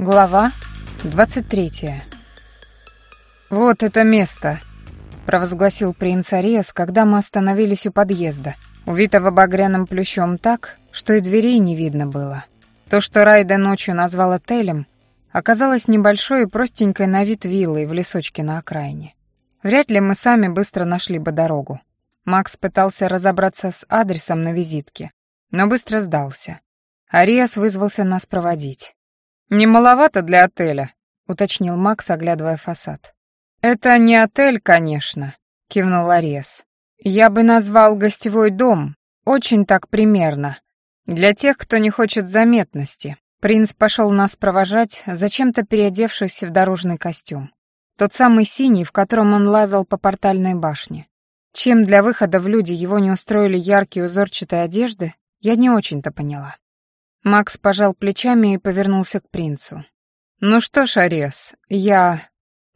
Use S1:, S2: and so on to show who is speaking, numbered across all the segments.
S1: Глава 23. «Вот это место!» — провозгласил принц Ариас, когда мы остановились у подъезда, увитого багряным плющом так, что и дверей не видно было. То, что Райда ночью назвал отелем, оказалось небольшой и простенькой на вид виллой в лесочке на окраине. Вряд ли мы сами быстро нашли бы дорогу. Макс пытался разобраться с адресом на визитке, но быстро сдался. Ариас вызвался нас проводить. «Не маловато для отеля», — уточнил Макс, оглядывая фасад. «Это не отель, конечно», — кивнул Арес. «Я бы назвал гостевой дом, очень так примерно. Для тех, кто не хочет заметности». Принц пошел нас провожать, зачем-то переодевшись в дорожный костюм. Тот самый синий, в котором он лазал по портальной башне. Чем для выхода в люди его не устроили яркие узорчатые одежды, я не очень-то поняла. Макс пожал плечами и повернулся к принцу. «Ну что ж, Арес, я...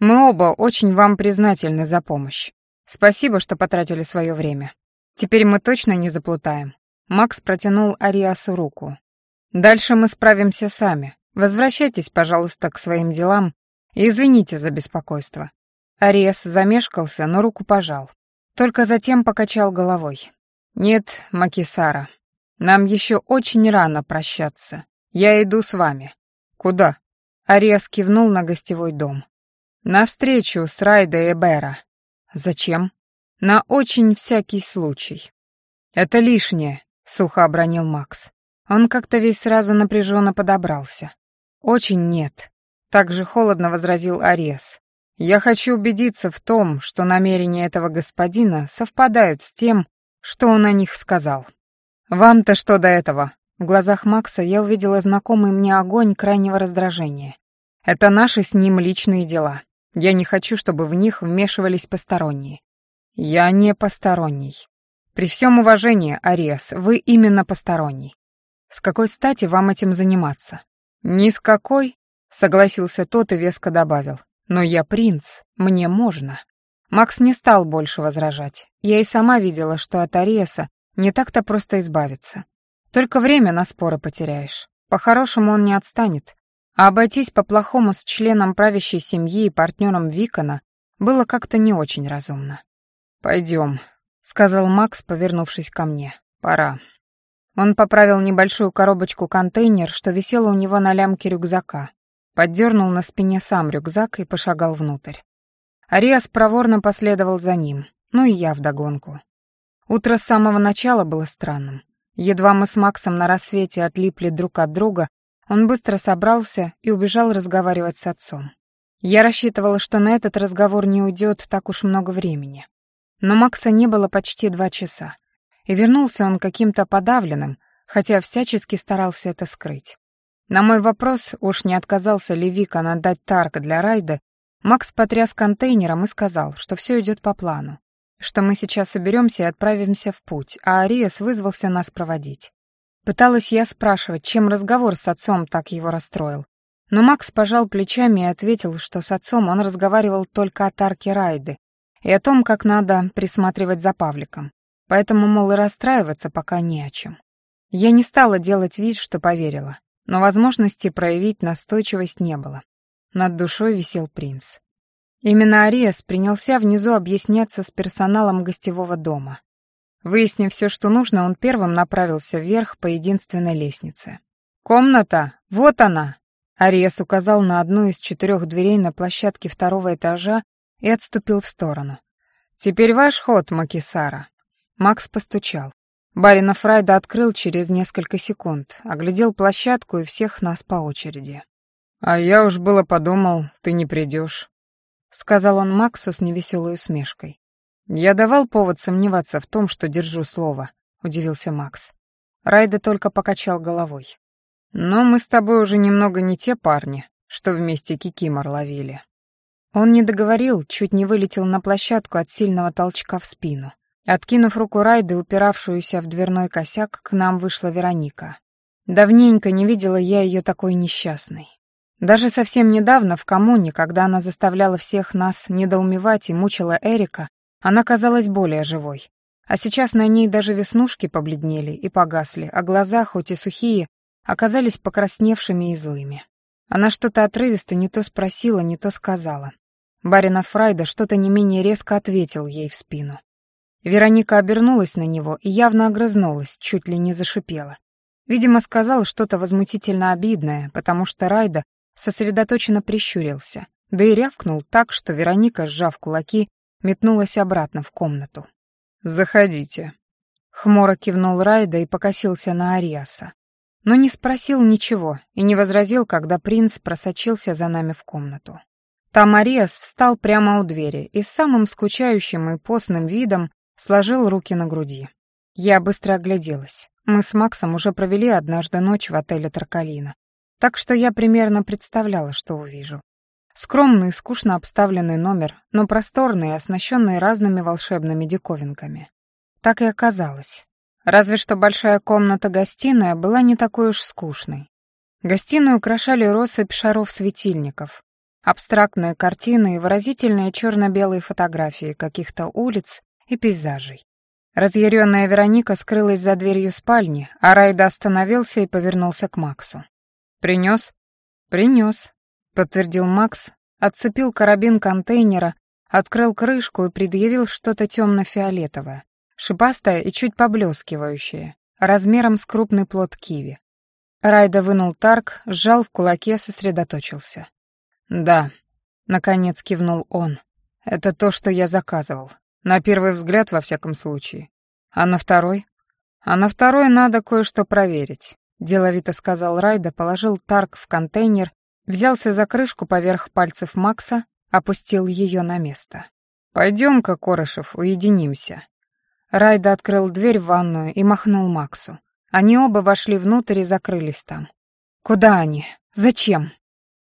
S1: Мы оба очень вам признательны за помощь. Спасибо, что потратили свое время. Теперь мы точно не заплутаем». Макс протянул Ариасу руку. «Дальше мы справимся сами. Возвращайтесь, пожалуйста, к своим делам и извините за беспокойство». Ариас замешкался, но руку пожал. Только затем покачал головой. «Нет, Макисара, нам еще очень рано прощаться. Я иду с вами. Куда? Ариас кивнул на гостевой дом. На встречу с Райдой Эбера. Зачем? На очень всякий случай. Это лишнее, сухо обронил Макс. Он как-то весь сразу напряженно подобрался. Очень нет. Так же холодно возразил Ариас. Я хочу убедиться в том, что намерения этого господина совпадают с тем, что он о них сказал. «Вам-то что до этого?» В глазах Макса я увидела знакомый мне огонь крайнего раздражения. «Это наши с ним личные дела. Я не хочу, чтобы в них вмешивались посторонние». «Я не посторонний. При всем уважении, Ариас, вы именно посторонний. С какой стати вам этим заниматься?» «Ни с какой», — согласился тот и веско добавил. «Но я принц, мне можно». Макс не стал больше возражать. Я и сама видела, что от Ариеса не так-то просто избавиться. Только время на споры потеряешь. По-хорошему он не отстанет. А обойтись по-плохому с членом правящей семьи и партнером Викона было как-то не очень разумно. «Пойдем», — сказал Макс, повернувшись ко мне. «Пора». Он поправил небольшую коробочку-контейнер, что висела у него на лямке рюкзака, поддернул на спине сам рюкзак и пошагал внутрь. Ариас проворно последовал за ним, ну и я вдогонку. Утро с самого начала было странным. Едва мы с Максом на рассвете отлипли друг от друга, он быстро собрался и убежал разговаривать с отцом. Я рассчитывала, что на этот разговор не уйдет так уж много времени. Но Макса не было почти два часа. И вернулся он каким-то подавленным, хотя всячески старался это скрыть. На мой вопрос, уж не отказался ли Викон отдать Тарк для райда, Макс потряс контейнером и сказал, что все идет по плану что мы сейчас соберемся и отправимся в путь, а Ариас вызвался нас проводить. Пыталась я спрашивать, чем разговор с отцом так его расстроил. Но Макс пожал плечами и ответил, что с отцом он разговаривал только о Тарке Райды и о том, как надо присматривать за Павликом. Поэтому, мол, и расстраиваться пока не о чем. Я не стала делать вид, что поверила, но возможности проявить настойчивость не было. Над душой висел принц. Именно Ариас принялся внизу объясняться с персоналом гостевого дома. Выяснив все, что нужно, он первым направился вверх по единственной лестнице. «Комната! Вот она!» Ариас указал на одну из четырех дверей на площадке второго этажа и отступил в сторону. «Теперь ваш ход, Макисара». Макс постучал. Барина Фрайда открыл через несколько секунд, оглядел площадку и всех нас по очереди. «А я уж было подумал, ты не придешь сказал он Максу с невеселой усмешкой. «Я давал повод сомневаться в том, что держу слово», — удивился Макс. Райда только покачал головой. «Но мы с тобой уже немного не те парни, что вместе кикимор ловили». Он не договорил, чуть не вылетел на площадку от сильного толчка в спину. Откинув руку Райды, упиравшуюся в дверной косяк, к нам вышла Вероника. Давненько не видела я ее такой несчастной. Даже совсем недавно в коммуне, когда она заставляла всех нас недоумевать и мучила Эрика, она казалась более живой. А сейчас на ней даже веснушки побледнели и погасли, а глаза, хоть и сухие, оказались покрасневшими и злыми. Она что-то отрывисто не то спросила, не то сказала. Барина Фрайда что-то не менее резко ответил ей в спину. Вероника обернулась на него и явно огрызнулась, чуть ли не зашипела. Видимо, сказал что-то возмутительно обидное, потому что Райда сосредоточенно прищурился, да и рявкнул так, что Вероника, сжав кулаки, метнулась обратно в комнату. «Заходите». Хмуро кивнул Райда и покосился на Ариаса. Но не спросил ничего и не возразил, когда принц просочился за нами в комнату. Там Ариас встал прямо у двери и с самым скучающим и постным видом сложил руки на груди. Я быстро огляделась. Мы с Максом уже провели однажды ночь в отеле Таркалина, так что я примерно представляла, что увижу. Скромный, скучно обставленный номер, но просторный и оснащенный разными волшебными диковинками. Так и оказалось. Разве что большая комната-гостиная была не такой уж скучной. Гостиную украшали россыпь шаров-светильников, абстрактные картины и выразительные черно-белые фотографии каких-то улиц и пейзажей. Разъяренная Вероника скрылась за дверью спальни, а Райда остановился и повернулся к Максу. «Принес?» «Принес», — подтвердил Макс, отцепил карабин контейнера, открыл крышку и предъявил что-то темно-фиолетовое, шипастое и чуть поблескивающее, размером с крупный плод киви. Райда вынул тарк, сжал в кулаке, сосредоточился. «Да», — наконец кивнул он, — «это то, что я заказывал. На первый взгляд, во всяком случае. А на второй? А на второй надо кое-что проверить. Деловито сказал Райда, положил тарк в контейнер, взялся за крышку поверх пальцев Макса, опустил ее на место. «Пойдем-ка, Корышев, уединимся». Райда открыл дверь в ванную и махнул Максу. Они оба вошли внутрь и закрылись там. «Куда они? Зачем?»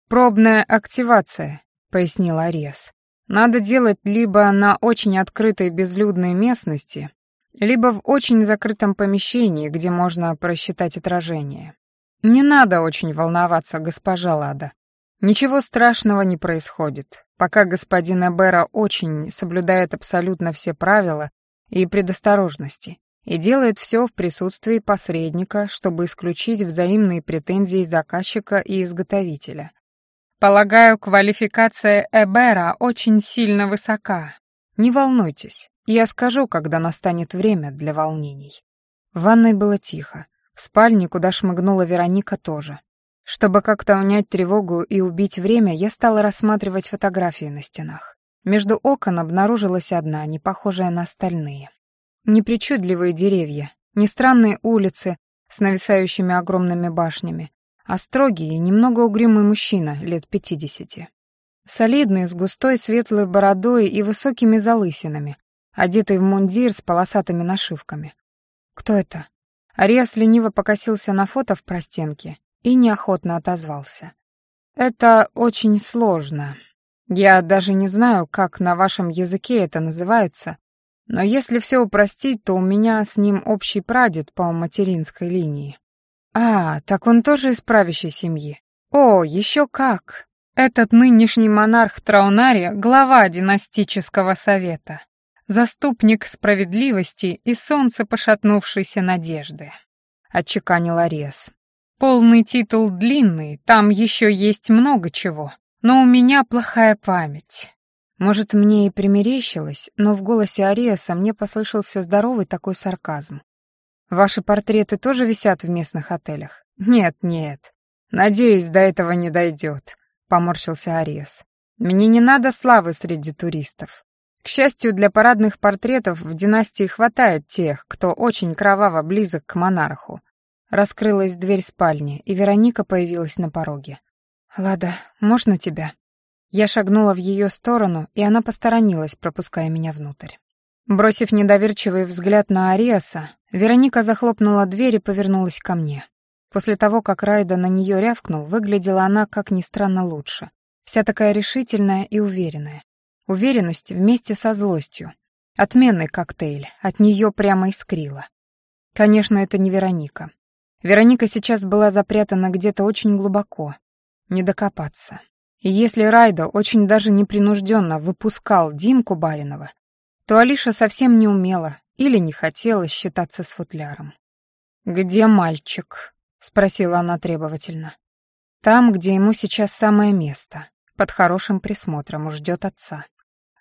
S1: «Пробная активация», — пояснил Арес. Надо делать либо на очень открытой безлюдной местности, либо в очень закрытом помещении, где можно просчитать отражение. Не надо очень волноваться, госпожа Лада. Ничего страшного не происходит, пока господин Эбера очень соблюдает абсолютно все правила и предосторожности и делает все в присутствии посредника, чтобы исключить взаимные претензии заказчика и изготовителя. Полагаю, квалификация Эбера очень сильно высока. Не волнуйтесь, я скажу, когда настанет время для волнений. В ванной было тихо. В спальне, куда шмыгнула Вероника, тоже. Чтобы как-то унять тревогу и убить время, я стала рассматривать фотографии на стенах. Между окон обнаружилась одна, не похожая на остальные. Непричудливые деревья, не странные улицы с нависающими огромными башнями, а строгий, немного угрюмый мужчина лет пятидесяти. Солидный, с густой светлой бородой и высокими залысинами, одетый в мундир с полосатыми нашивками. «Кто это?» Ариас лениво покосился на фото в простенке и неохотно отозвался. «Это очень сложно. Я даже не знаю, как на вашем языке это называется, но если все упростить, то у меня с ним общий прадед по материнской линии. А, так он тоже из правящей семьи. О, еще как! Этот нынешний монарх Траунария — глава династического совета, заступник справедливости и солнце пошатнувшейся надежды. Отчеканил Арес. Полный титул длинный, там еще есть много чего, но у меня плохая память. Может, мне и примерещилось, но в голосе Ариаса мне послышался здоровый такой сарказм. Ваши портреты тоже висят в местных отелях? Нет, нет. Надеюсь, до этого не дойдет, поморщился Арес. Мне не надо славы среди туристов. К счастью, для парадных портретов в династии хватает тех, кто очень кроваво близок к монарху. Раскрылась дверь спальни, и Вероника появилась на пороге. «Лада, можно тебя?» Я шагнула в ее сторону, и она посторонилась, пропуская меня внутрь. Бросив недоверчивый взгляд на Ариаса, Вероника захлопнула дверь и повернулась ко мне. После того, как Райда на нее рявкнул, выглядела она, как ни странно, лучше. Вся такая решительная и уверенная. Уверенность вместе со злостью. Отменный коктейль, от нее прямо искрило. Конечно, это не Вероника. Вероника сейчас была запрятана где-то очень глубоко. Не докопаться. И если Райда очень даже непринужденно выпускал Димку Баринова, то Алиша совсем не умела или не хотела считаться с футляром. «Где мальчик?» — спросила она требовательно. Там, где ему сейчас самое место, под хорошим присмотром, ждет отца.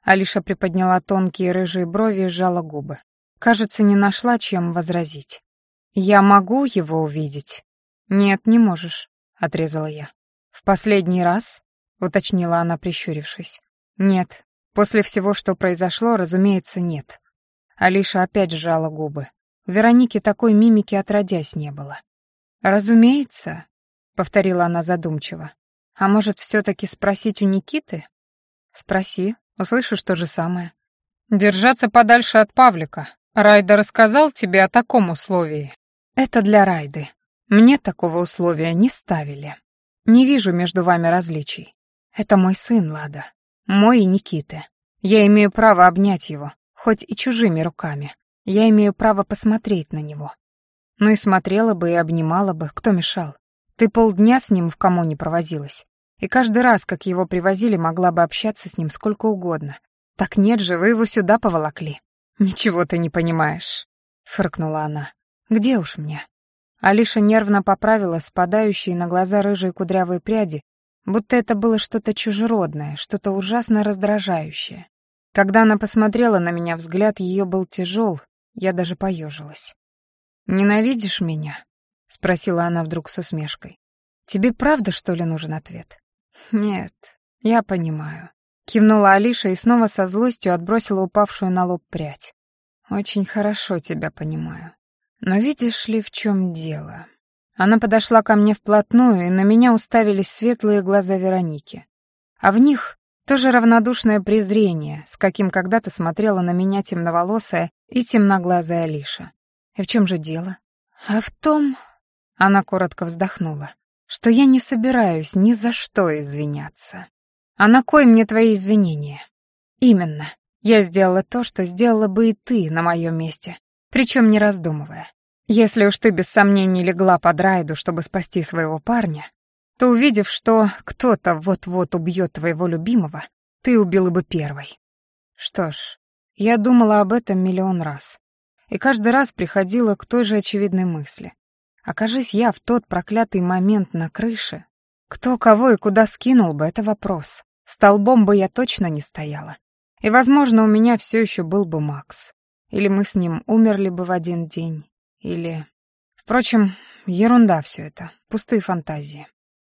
S1: Алиша приподняла тонкие рыжие брови и сжала губы. Кажется, не нашла, чем возразить. «Я могу его увидеть?» «Нет, не можешь», — отрезала я. «В последний раз?» — уточнила она, прищурившись. «Нет. После всего, что произошло, разумеется, нет». Алиша опять сжала губы. У Вероники такой мимики отродясь не было. «Разумеется», — повторила она задумчиво. «А может, все-таки спросить у Никиты?» «Спроси, услышишь то же самое». «Держаться подальше от Павлика. Райда рассказал тебе о таком условии?» «Это для Райды. Мне такого условия не ставили. Не вижу между вами различий. Это мой сын, Лада. Мой и Никиты. Я имею право обнять его, хоть и чужими руками. Я имею право посмотреть на него. Ну и смотрела бы и обнимала бы, кто мешал. Ты полдня с ним в коммуне провозилась. И каждый раз, как его привозили, могла бы общаться с ним сколько угодно. Так нет же, вы его сюда поволокли. Ничего ты не понимаешь, фыркнула она. Где уж мне? Алиша нервно поправила спадающие на глаза рыжие кудрявые пряди, будто это было что-то чужеродное, что-то ужасно раздражающее. Когда она посмотрела на меня, взгляд ее был тяжел, я даже поежилась. «Ненавидишь меня?» — спросила она вдруг с усмешкой. «Тебе правда, что ли, нужен ответ?» «Нет, я понимаю», — кивнула Алиша и снова со злостью отбросила упавшую на лоб прядь. «Очень хорошо тебя понимаю. Но видишь ли, в чем дело?» Она подошла ко мне вплотную, и на меня уставились светлые глаза Вероники. А в них тоже равнодушное презрение, с каким когда-то смотрела на меня темноволосая и темноглазая Алиша. И в чем же дело? А в том, она коротко вздохнула, что я не собираюсь ни за что извиняться. А на кой мне твои извинения? Именно. Я сделала то, что сделала бы и ты на моем месте, причем не раздумывая. Если уж ты без сомнений легла под Райду, чтобы спасти своего парня, то, увидев, что кто-то вот-вот убьет твоего любимого, ты убила бы первой. Что ж, я думала об этом миллион раз. И каждый раз приходила к той же очевидной мысли. Окажись я в тот проклятый момент на крыше, кто кого и куда скинул бы, это вопрос. Столбом бы я точно не стояла. И, возможно, у меня все еще был бы Макс. Или мы с ним умерли бы в один день. Или... Впрочем, ерунда все это, пустые фантазии.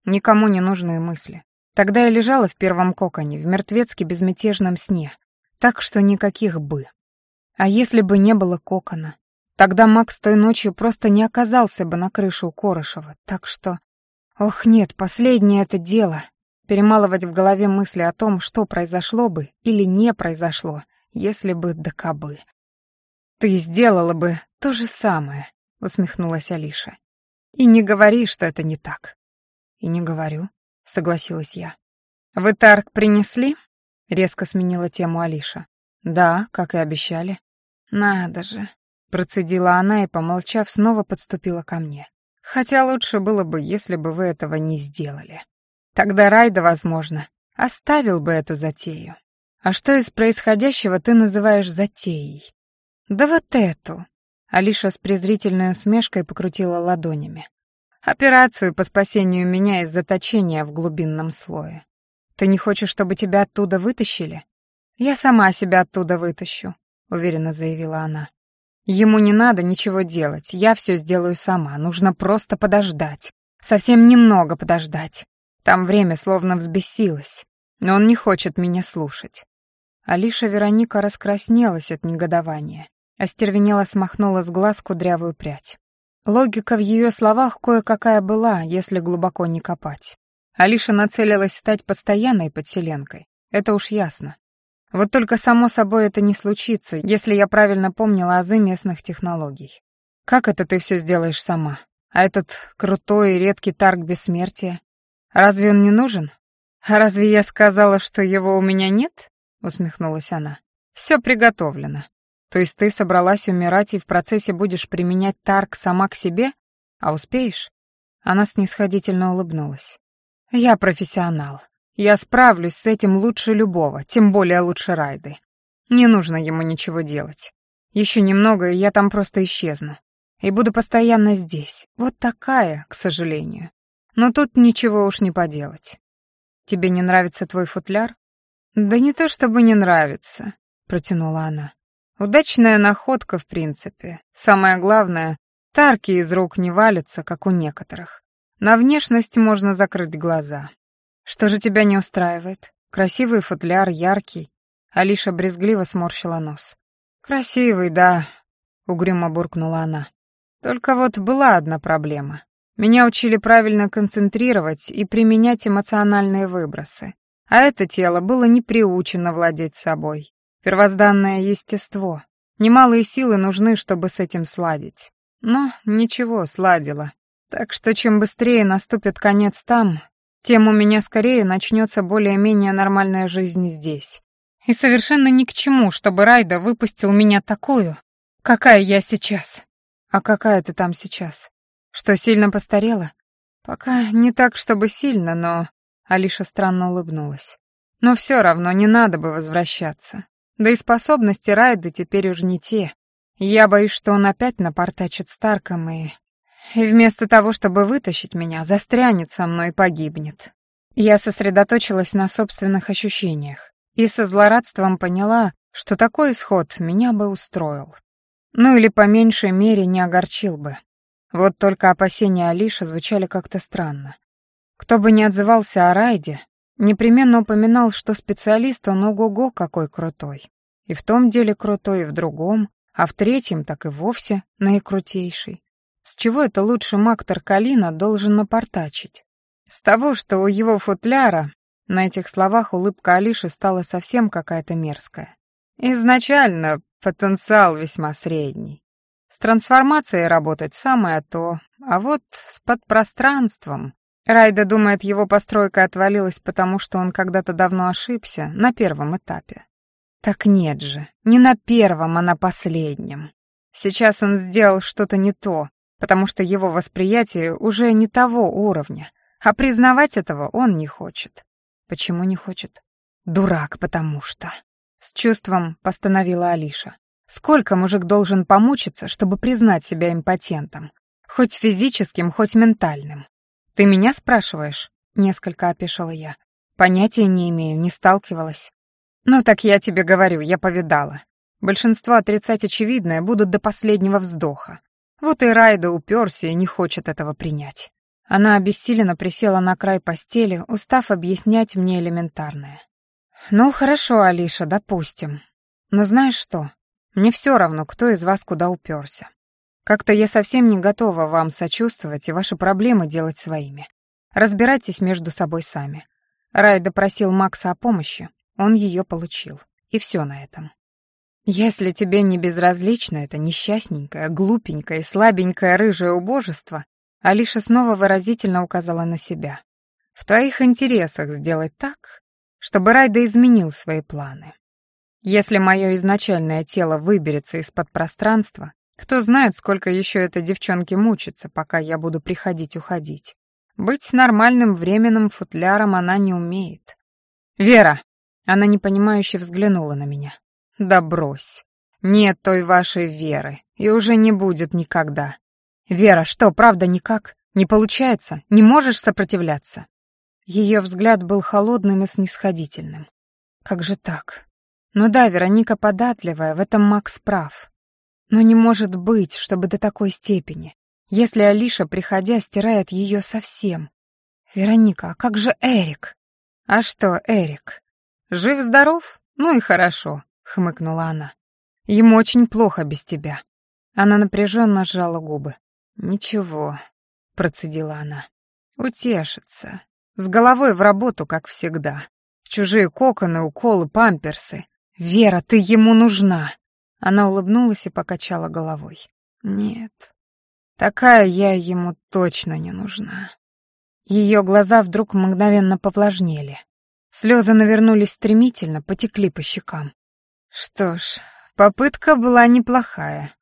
S1: Никому не нужные мысли. Тогда я лежала в первом коконе, в мертвецки безмятежном сне, так что никаких «бы». А если бы не было кокона? Тогда Макс той ночью просто не оказался бы на крыше у Корышева, так что... Ох, нет, последнее это дело. Перемалывать в голове мысли о том, что произошло бы или не произошло, если бы да кабы. «Ты сделала бы то же самое», — усмехнулась Алиша. «И не говори, что это не так». «И не говорю», — согласилась я. «Вы тарк принесли?» — резко сменила тему Алиша. «Да, как и обещали». «Надо же», Процедила она и, помолчав, снова подступила ко мне. Хотя лучше было бы, если бы вы этого не сделали. Тогда Райда, возможно, оставил бы эту затею. А что из происходящего ты называешь затеей? Да вот эту. Алиша с презрительной усмешкой покрутила ладонями. Операцию по спасению меня из заточения в глубинном слое. Ты не хочешь, чтобы тебя оттуда вытащили? Я сама себя оттуда вытащу, уверенно заявила она. Ему не надо ничего делать, я все сделаю сама, нужно просто подождать. Совсем немного подождать. Там время словно взбесилось, но он не хочет меня слушать. Алиша Вероника раскраснелась от негодования, остервенела смахнула с глаз кудрявую прядь. Логика в ее словах кое-какая была, если глубоко не копать. Алиша нацелилась стать постоянной подселенкой, это уж ясно. Вот только само собой это не случится, если я правильно помнила азы местных технологий. Как это ты все сделаешь сама? А этот крутой и редкий тарг бессмертия? Разве он не нужен? Разве я сказала, что его у меня нет? Усмехнулась она. Все приготовлено. То есть ты собралась умирать и в процессе будешь применять тарг сама к себе? А успеешь? Она снисходительно улыбнулась. Я профессионал. Я справлюсь с этим лучше любого, тем более лучше Райды. Не нужно ему ничего делать. Еще немного, и я там просто исчезну. И буду постоянно здесь. Вот такая, к сожалению. Но тут ничего уж не поделать. Тебе не нравится твой футляр? Да не то чтобы не нравится, протянула она. Удачная находка, в принципе. Самое главное, тарки из рук не валятся, как у некоторых. На внешность можно закрыть глаза. Что же тебя не устраивает? Красивый футляр, яркий. Алиша брезгливо сморщила нос. Красивый, да, угрюмо буркнула она. Только вот была одна проблема. Меня учили правильно концентрировать и применять эмоциональные выбросы. А это тело было не приучено владеть собой. Первозданное естество. Немалые силы нужны, чтобы с этим сладить. Но ничего, сладила. Так что чем быстрее наступит конец там, тем у меня скорее начнется более-менее нормальная жизнь здесь. И совершенно ни к чему, чтобы Райда выпустил меня такую, какая я сейчас. А какая ты там сейчас? Что, сильно постарела? Пока не так, чтобы сильно, но... Алиша странно улыбнулась. Но все равно не надо бы возвращаться. Да и способности Райда теперь уже не те. Я боюсь, что он опять напортачит Старком и... И вместо того, чтобы вытащить меня, застрянет со мной и погибнет. Я сосредоточилась на собственных ощущениях и со злорадством поняла, что такой исход меня бы устроил. Ну или по меньшей мере не огорчил бы. Вот только опасения Алиши звучали как-то странно. Кто бы ни отзывался о Райде, Непременно упоминал, что специалист он ого-го какой крутой. И в том деле крутой, и в другом, а в третьем так и вовсе наикрутейший. С чего это лучше маг Таркалина должен напортачить? С того, что у его футляра на этих словах улыбка Алиши стала совсем какая-то мерзкая. Изначально потенциал весьма средний. С трансформацией работать самое то, а вот с подпространством Райда думает, его постройка отвалилась, потому что он когда-то давно ошибся на первом этапе. Так нет же, не на первом, а на последнем. Сейчас он сделал что-то не то, потому что его восприятие уже не того уровня, а признавать этого он не хочет. Почему не хочет? Дурак, потому что. С чувством постановила Алиша. Сколько мужик должен помучиться, чтобы признать себя импотентом? Хоть физическим, хоть ментальным. «Ты меня спрашиваешь?» — несколько опешила я. «Понятия не имею, не сталкивалась». «Ну так я тебе говорю, я повидала. Большинство отрицать очевидное будут до последнего вздоха. Вот и Райда уперся и не хочет этого принять». Она обессиленно присела на край постели, устав объяснять мне элементарное. «Ну, хорошо, Алиша, допустим. Но знаешь что? Мне все равно, кто из вас куда уперся. Как-то я совсем не готова вам сочувствовать и ваши проблемы делать своими. Разбирайтесь между собой сами. Райда просил Макса о помощи, он ее получил. И все на этом. Если тебе не безразлично это несчастненькое, глупенькое, слабенькое рыжее убожество, Алиша снова выразительно указала на себя. В твоих интересах сделать так, чтобы Райда изменил свои планы. Если мое изначальное тело выберется из-под пространства, кто знает, сколько еще этой девчонки мучится, пока я буду приходить-уходить. Быть нормальным временным футляром она не умеет. «Вера!» Она непонимающе взглянула на меня. «Да брось. Нет той вашей Веры, и уже не будет никогда. Вера, что, правда никак? Не получается? Не можешь сопротивляться?» Ее взгляд был холодным и снисходительным. «Как же так? Ну да, Вероника податливая, в этом Макс прав. Но не может быть, чтобы до такой степени. Если Алиша, приходя, стирает ее совсем. Вероника, а как же Эрик? А что, Эрик? Жив-здоров? Ну и хорошо, хмыкнула она. Ему очень плохо без тебя. Она напряженно сжала губы. Ничего, процедила она. Утешится. С головой в работу, как всегда. В чужие коконы, уколы, памперсы. Вера, ты ему нужна. Она улыбнулась и покачала головой. «Нет, такая я ему точно не нужна». Ее глаза вдруг мгновенно повлажнели. Слезы навернулись стремительно, потекли по щекам. «Что ж, попытка была неплохая,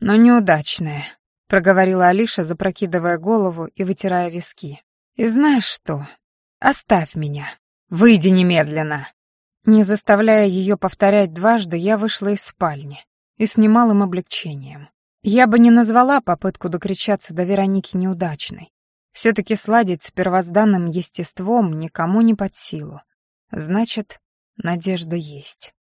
S1: но неудачная», — проговорила Алиша, запрокидывая голову и вытирая виски. «И знаешь что? Оставь меня. Выйди немедленно!» Не заставляя ее повторять дважды, я вышла из спальни и с немалым облегчением. Я бы не назвала попытку докричаться до Вероники неудачной. Все-таки сладить с первозданным естеством никому не под силу. Значит, надежда есть.